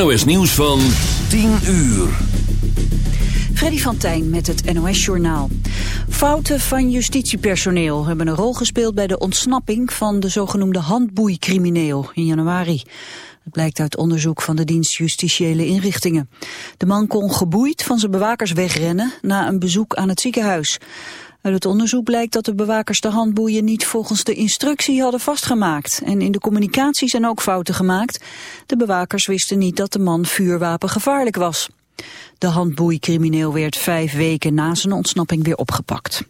NOS Nieuws van 10 uur. Freddy van Tijn met het NOS-journaal. Fouten van justitiepersoneel hebben een rol gespeeld bij de ontsnapping van de zogenoemde handboeicrimineel in januari. Het blijkt uit onderzoek van de dienst Justitiële Inrichtingen. De man kon geboeid van zijn bewakers wegrennen na een bezoek aan het ziekenhuis. Uit het onderzoek blijkt dat de bewakers de handboeien niet volgens de instructie hadden vastgemaakt. En in de communicatie zijn ook fouten gemaakt. De bewakers wisten niet dat de man vuurwapen gevaarlijk was. De handboeicrimineel werd vijf weken na zijn ontsnapping weer opgepakt.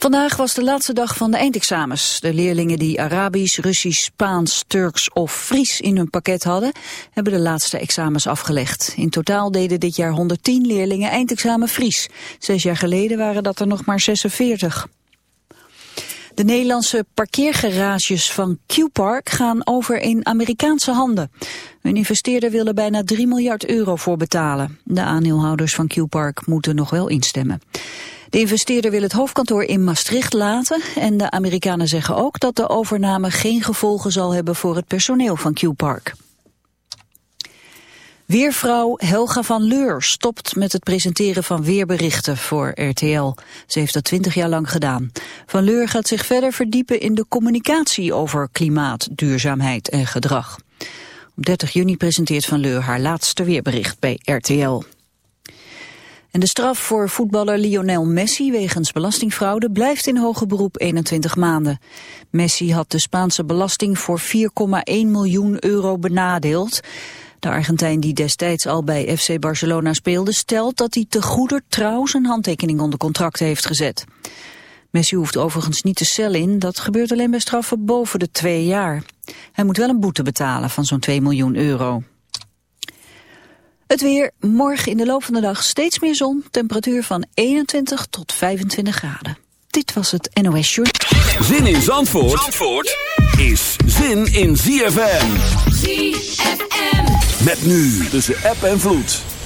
Vandaag was de laatste dag van de eindexamens. De leerlingen die Arabisch, Russisch, Spaans, Turks of Fries in hun pakket hadden, hebben de laatste examens afgelegd. In totaal deden dit jaar 110 leerlingen eindexamen Fries. Zes jaar geleden waren dat er nog maar 46. De Nederlandse parkeergarages van Q-Park gaan over in Amerikaanse handen. Een investeerder wil er bijna 3 miljard euro voor betalen. De aandeelhouders van Q-Park moeten nog wel instemmen. De investeerder wil het hoofdkantoor in Maastricht laten en de Amerikanen zeggen ook dat de overname geen gevolgen zal hebben voor het personeel van Q-Park. Weervrouw Helga van Leur stopt met het presenteren van weerberichten voor RTL. Ze heeft dat twintig jaar lang gedaan. Van Leur gaat zich verder verdiepen in de communicatie over klimaat, duurzaamheid en gedrag. Op 30 juni presenteert Van Leur haar laatste weerbericht bij RTL. En de straf voor voetballer Lionel Messi wegens belastingfraude blijft in hoger beroep 21 maanden. Messi had de Spaanse belasting voor 4,1 miljoen euro benadeeld. De Argentijn die destijds al bij FC Barcelona speelde stelt dat hij te goeder trouw zijn handtekening onder contract heeft gezet. Messi hoeft overigens niet de cel in, dat gebeurt alleen bij straffen boven de twee jaar. Hij moet wel een boete betalen van zo'n 2 miljoen euro. Het weer, morgen in de loop van de dag steeds meer zon, temperatuur van 21 tot 25 graden. Dit was het NOS Short. Zin in Zandvoort, Zandvoort is zin in ZFM. ZFM. Met nu tussen app en vloed.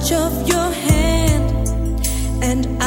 touch of your hand and I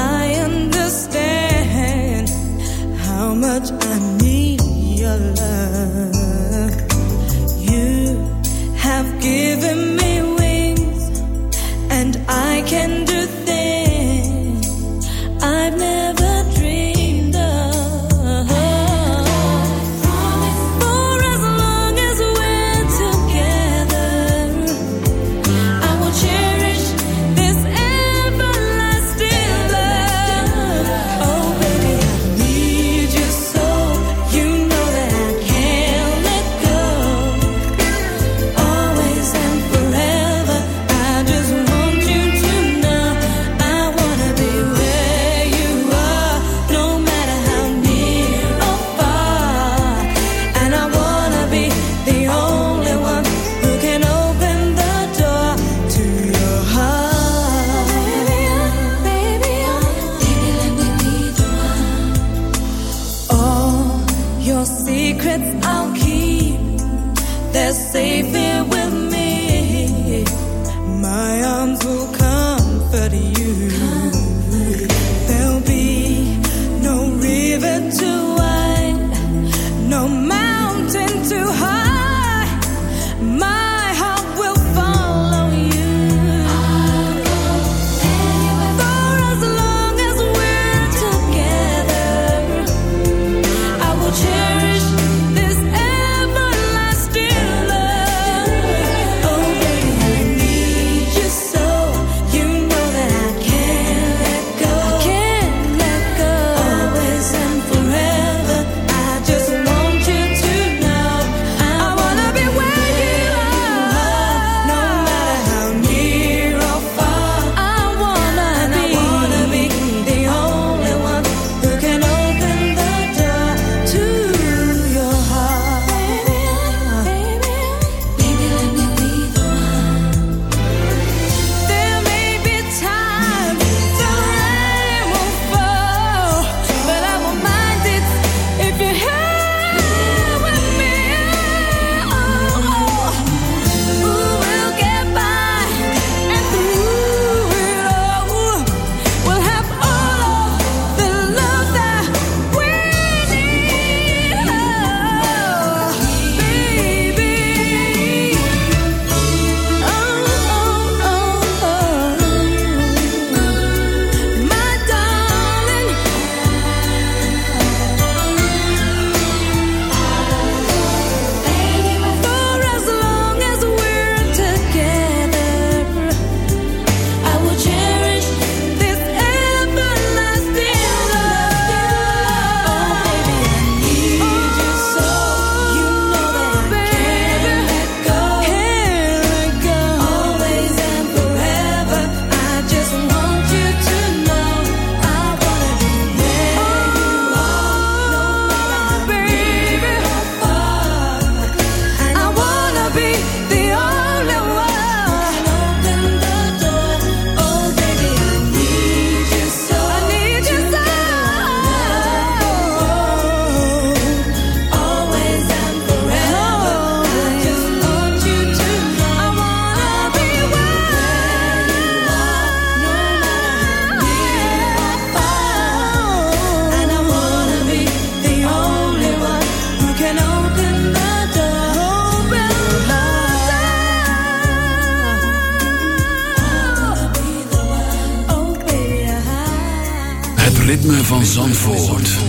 van Zandvoort.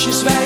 she's very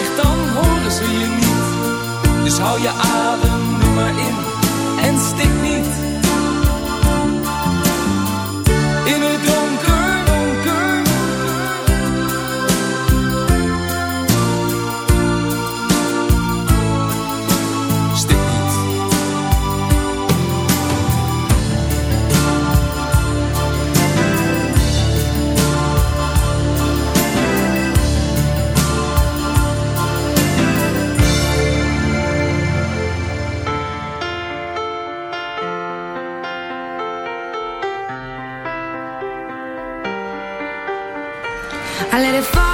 I let it fall.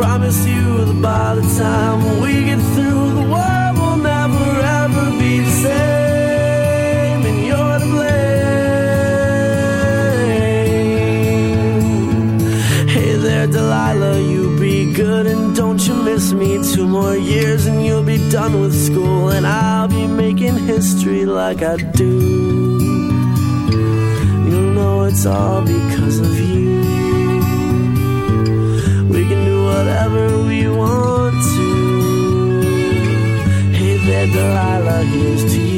Promise you that by the time we get through, the world will never ever be the same, and you're to blame. Hey there, Delilah, you be good and don't you miss me. Two more years and you'll be done with school, and I'll be making history like I do. You'll know it's all because Delilah, here's to you.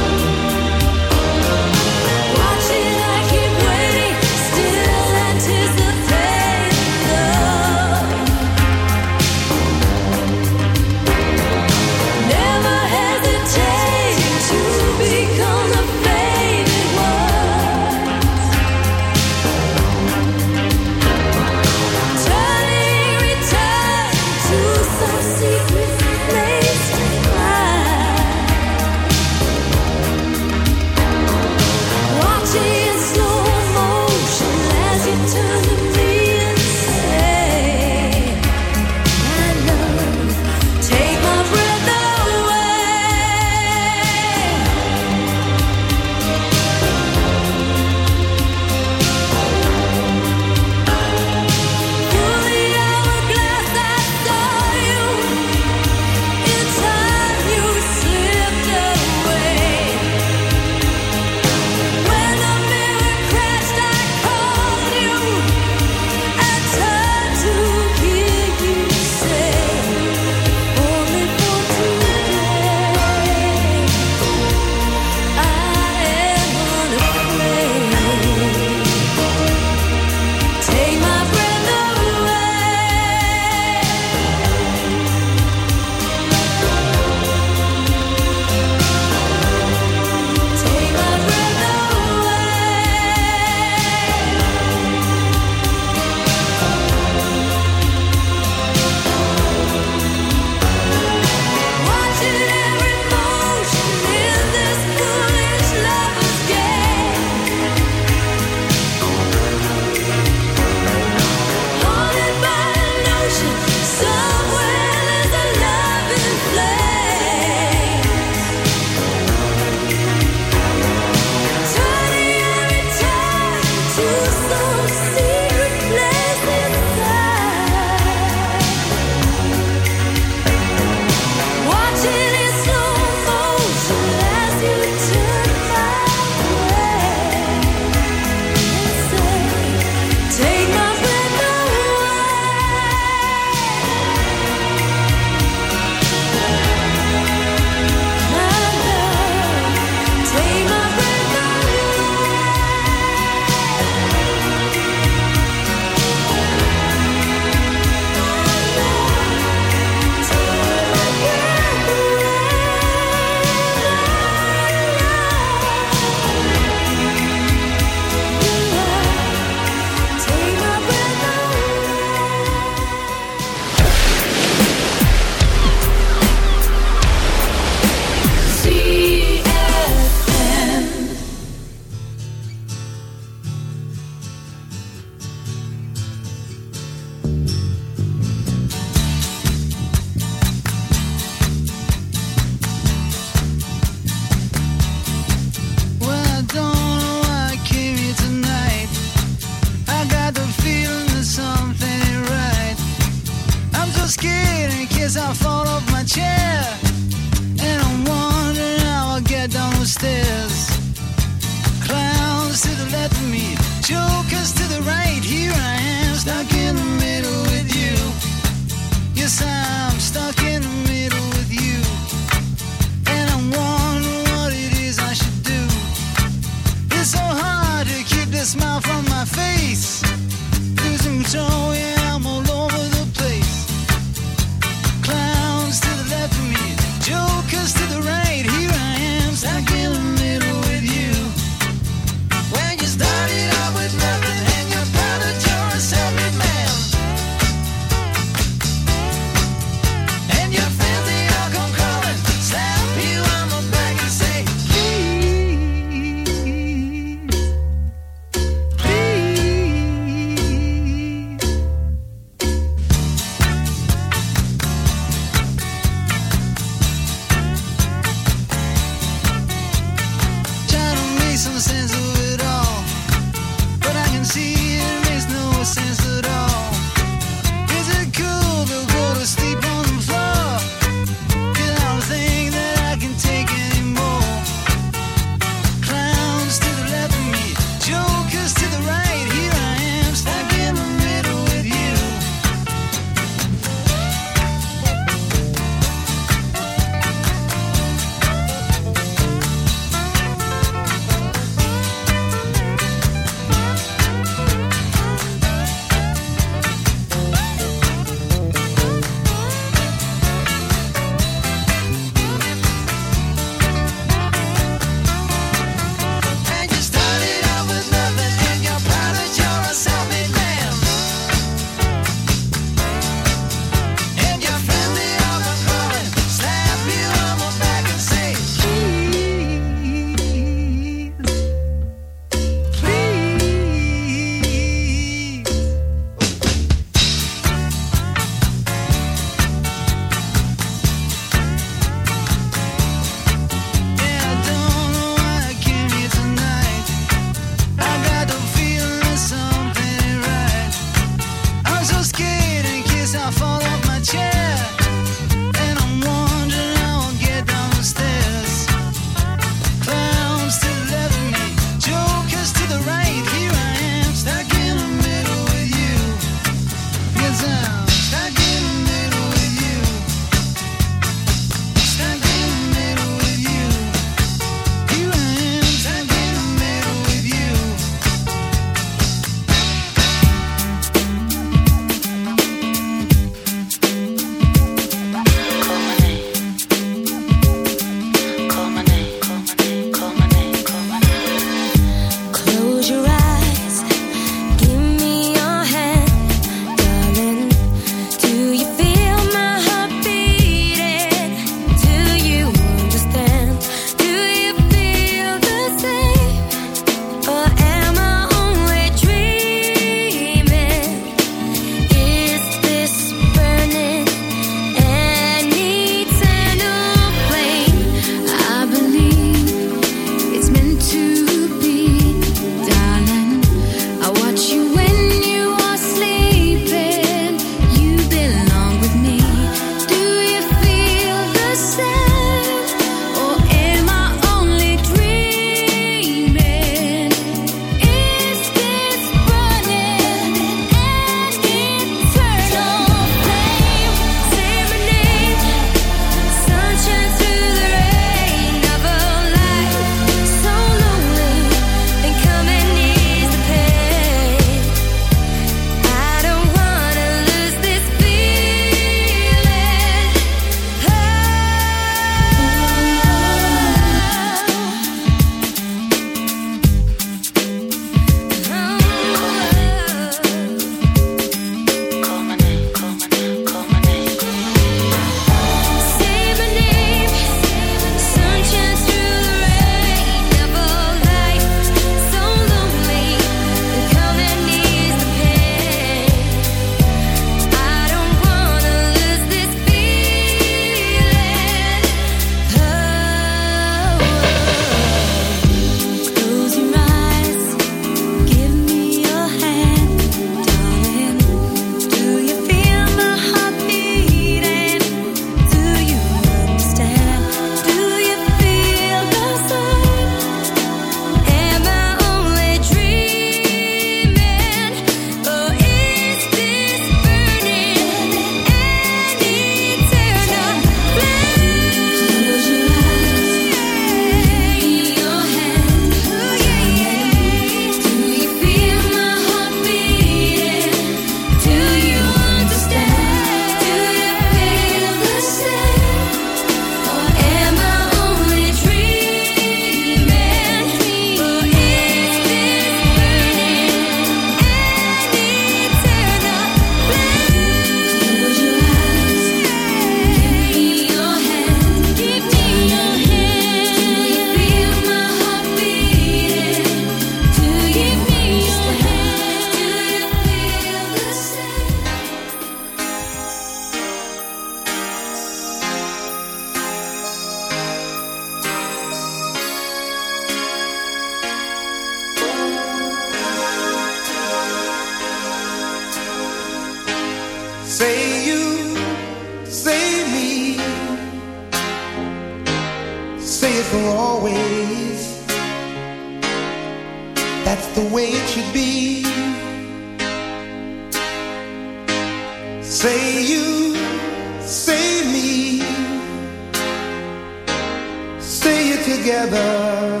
see you together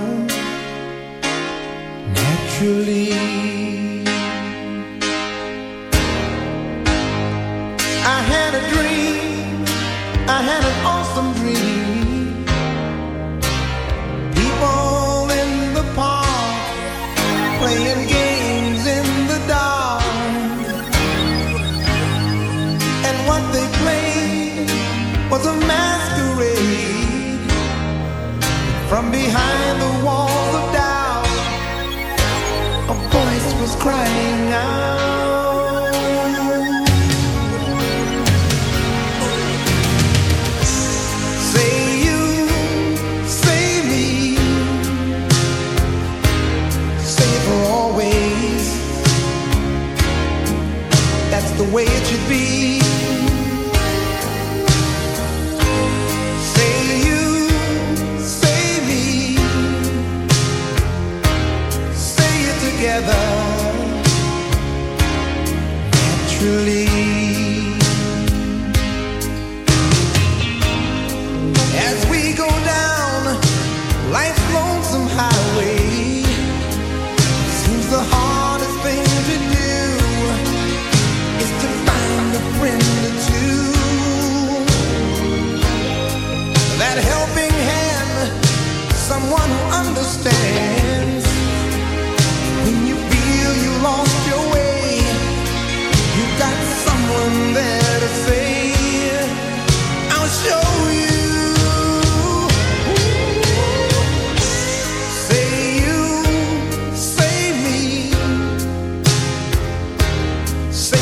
naturally. crying out.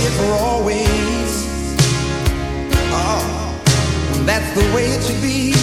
it for always. Oh, that's the way it should be.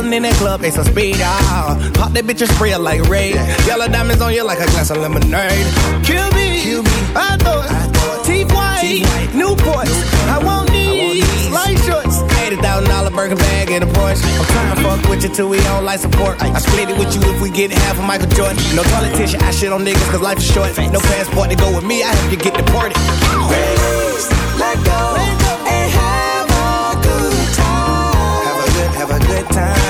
Ballin' in that club, they some speed, ah. Pop that bitch and spray like rain. Yellow diamonds on you like a glass of lemonade. Kill me, Kill me. I thought, teeth white, Newports. I want these, light shorts. $80,000 Birkin bag and a Porsche. I'm trying to fuck with you till we on life support. I split it with you if we get half of Michael Jordan. No politician, I shit on niggas cause life is short. No passport to go with me, I help you get deported. Please, let go, and have a good time. Have a good, have a good time.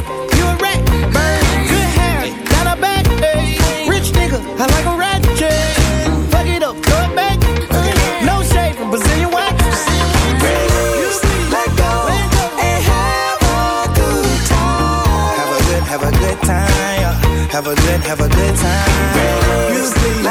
Have a good, have a good time. You